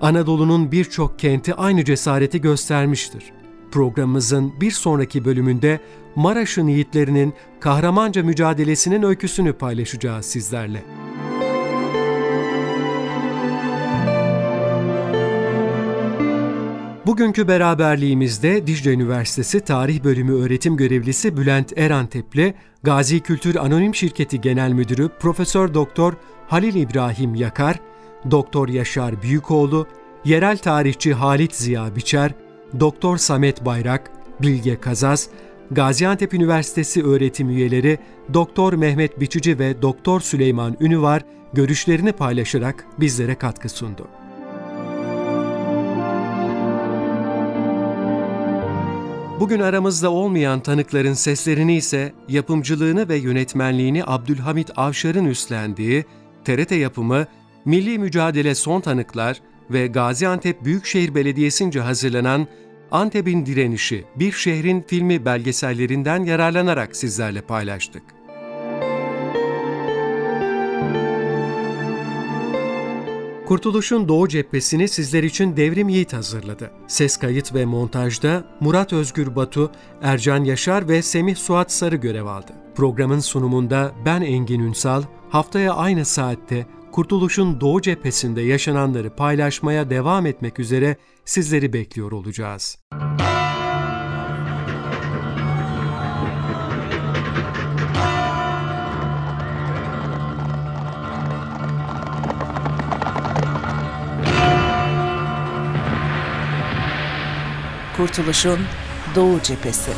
Anadolu'nun birçok kenti aynı cesareti göstermiştir. Programımızın bir sonraki bölümünde Maraş'ın yiğitlerinin kahramanca mücadelesinin öyküsünü paylaşacağız sizlerle. Bugünkü beraberliğimizde Dicle Üniversitesi Tarih Bölümü öğretim görevlisi Bülent Erantep'le Gazi Kültür Anonim Şirketi Genel Müdürü Profesör Doktor Halil İbrahim Yakar, Doktor Yaşar Büyükoğlu, yerel tarihçi Halit Ziya Biçer, Doktor Samet Bayrak, Bilge Kazaz, Gaziantep Üniversitesi öğretim üyeleri Doktor Mehmet Biçici ve Doktor Süleyman Ünüvar görüşlerini paylaşarak bizlere katkı sundu. Bugün aramızda olmayan tanıkların seslerini ise yapımcılığını ve yönetmenliğini Abdülhamit Avşar'ın üstlendiği TRT yapımı Milli Mücadele Son Tanıklar ve Gaziantep Büyükşehir Belediyesi'nce hazırlanan Antep'in Direnişi Bir Şehrin filmi belgesellerinden yararlanarak sizlerle paylaştık. Kurtuluş'un Doğu cephesini sizler için Devrim Yiğit hazırladı. Ses kayıt ve montajda Murat Özgür Batu, Ercan Yaşar ve Semih Suat Sarı görev aldı. Programın sunumunda ben Engin Ünsal, haftaya aynı saatte Kurtuluş'un Doğu cephesinde yaşananları paylaşmaya devam etmek üzere sizleri bekliyor olacağız. Kurtuluş'un Doğu Cephesi